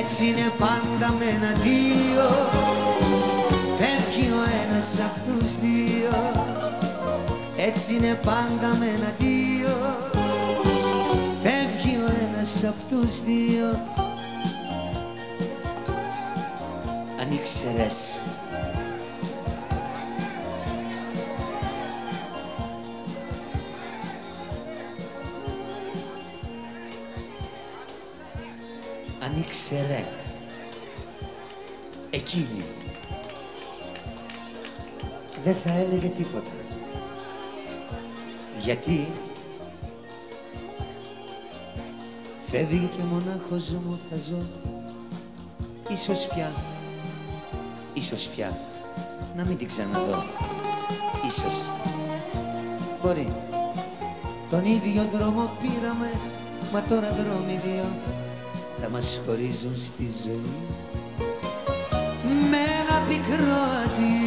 Έτσι είναι πάντα με ένα δύο Φεύγει ο ένας απ' τους δύο. Έτσι είναι πάντα με ένα δύο Φεύγει ο ένας απ' τους δύο. Αν ήξερες αν ήξερε εκείνη. Δεν θα έλεγε τίποτα. Γιατί; Φεύγει και μονάχος μου θα ζω. Ίσως πια ίσως πια να μην την ξαναδώ. Ίσως. Μπορεί. Τον ίδιο δρόμο πήραμε μα τώρα δρόμοι δύο θα μας χωρίζουν στη ζωή. Με ένα πικρό αντίο